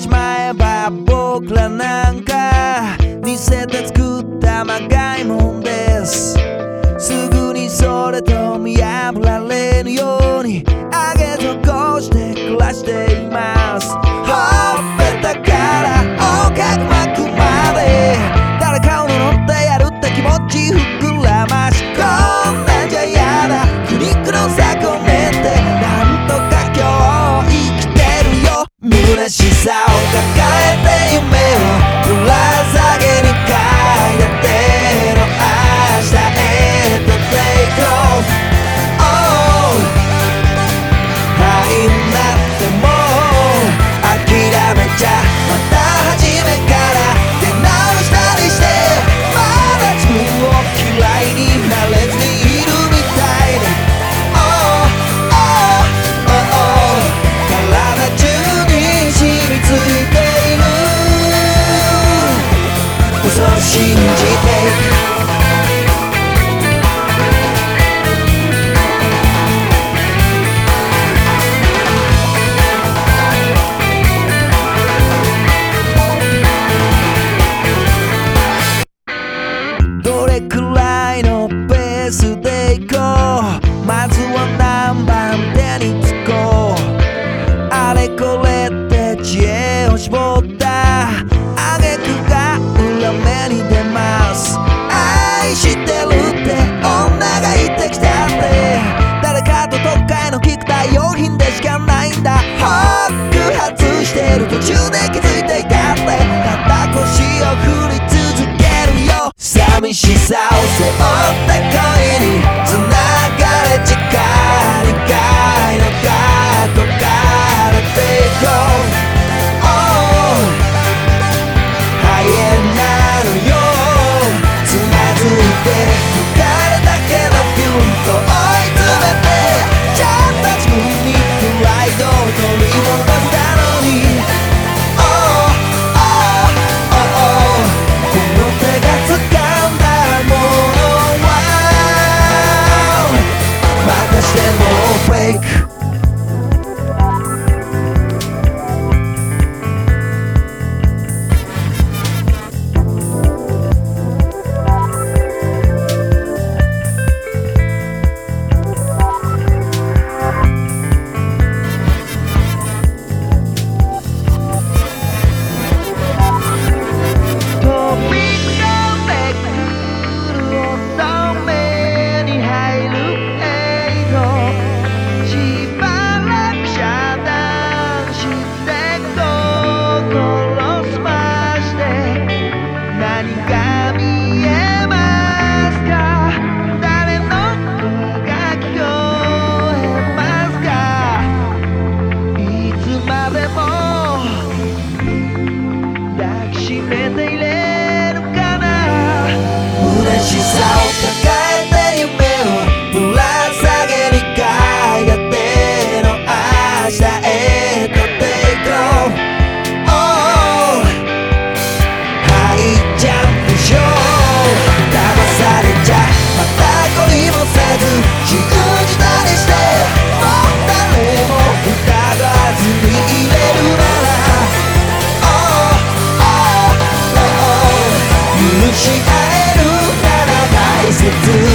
しまえば僕らなんか似せて作ったまがいもんです。すぐにそれと見破られるように上げ底して暮らしています。信じて Look at you, they えるなら大切